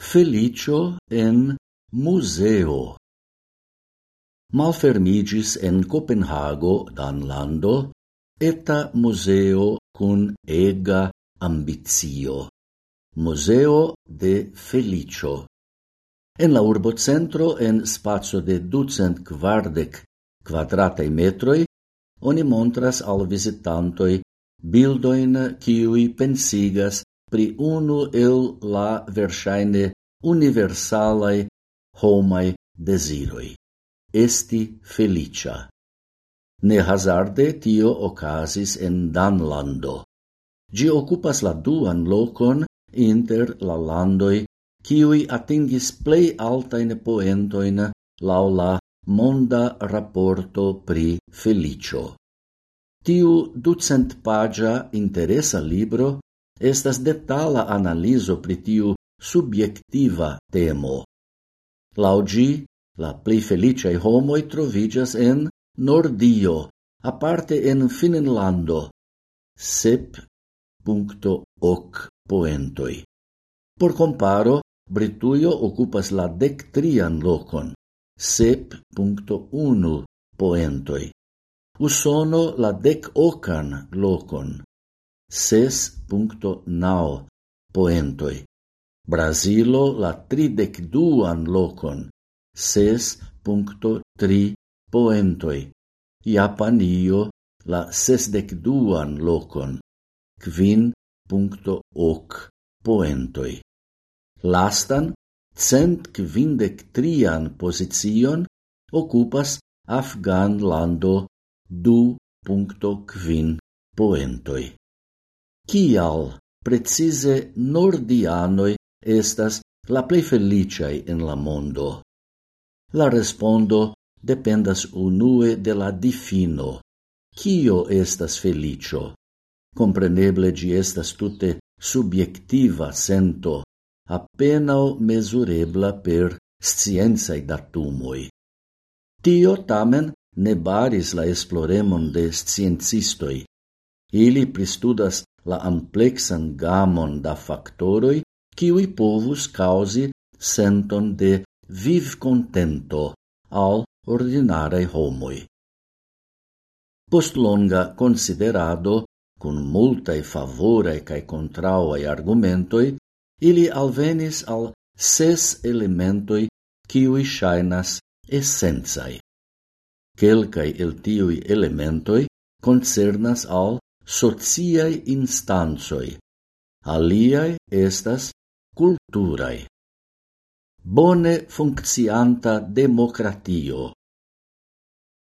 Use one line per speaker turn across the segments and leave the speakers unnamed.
Felicio en museo. Malfermigis en Copenhago, Danlando, eta museo cun ega ambizio. Museo de Felicio. En la urbocentro, en spazio de ducent quardec quadratei metroi, oni montras al visitantoi bildoin kiui pensigas pri unu el la versaine universalai homai desiroi. esti felicia. Ne hazarde tio ocasis en Danlando. Gi occupas la duan locon inter la landoi kiui atingis plei altaine poentoin laŭ la monda rapporto pri felicio. Tiu ducent pagia interesa libro estas detala analizo pri tiu subjektiva temo. Laugi, la pli felicei homoi trovigas en Nordio, aparte en Finlando, sep puncto hoc poentoi. Por comparo, Brituio ocupas la dectrian locon, sep puncto unu poentoi. Usono la dec ocan locon, 6.9 poentoj. Brazilo la 32an lokon 6.3 poentoi. Japanio la 62an lokon hoc poentoi. Lastan cent quindec trian position ocupas Afgan lando du puncto quin poentoi kial precise nordianoi estas la plei felicei en la mondo. La respondo dependas unue de la difino. Kio estas felicio? Compreneble gi estas tute subjektiva sento, appenao mesurebla per scienzae datumoi. Tio tamen ne baris la esploremon de sciencistoi. Ili pristudas la amplexan gamon da factoroi kiuj povus causi senton de vivkontento al ordinarei homoi. Post longa considerado, cun multae favorei cae contrauae argumentoi, ili alvenis al ses elementoi kiui shainas essenzai. Quelcae el tiui elementoi concernas al sociae instancoj, aliae estas culturae. Bone funccianta demokratio.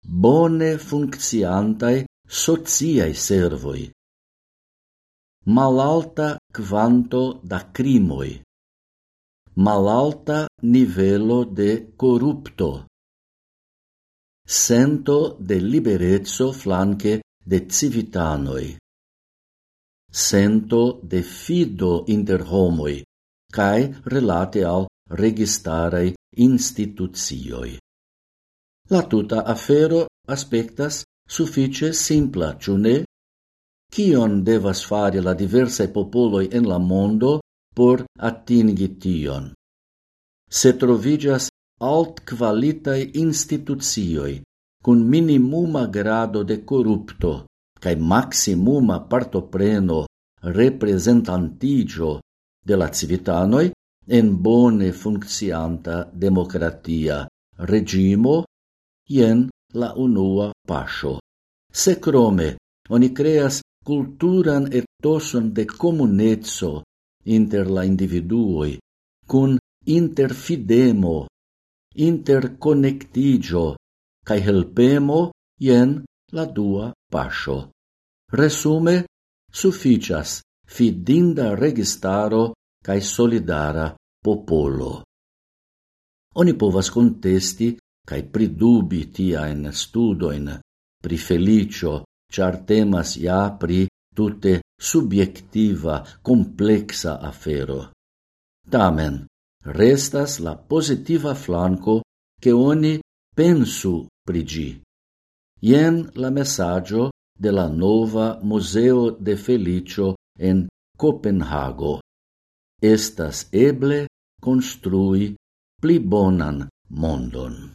Bone funcciantae sociae servoj. Malalta quanto da crimoj. Malalta nivelo de corrupto. Sento de liberezzo flanque de civitanoi. Sento de fido inter homoi, cae relate al registarei institucioi. La tuta afero aspectas suffice simpla, ciu ne? Cion devas fare la diversae popoloi en la mondo por atingi tion? Se trovigas alt qualitae institucioi, cun minimuma grado de corrupto cae maximuma partopreno representantigio de la civitanoi en bone funccianta democratia regimo, ien la unua pascio. Se crome oni creas culturan etoson de comunezzo inter la individuoi, cun interfidemo, interconnectigio, cae helpemo jen la dua pasho. Resume, sufficias fidinda registaro cae solidara popolo. Oni povas contesti cae pridubi tiaen studoin pri felicio, char temas ja pri tutte subjektiva, complexa afero. Tamen, restas la positiva flanco che oni Pensu prigi. Ien la messaggio de la nova Museo de Felicio en Copenhago. Estas eble construi pli bonan mondon.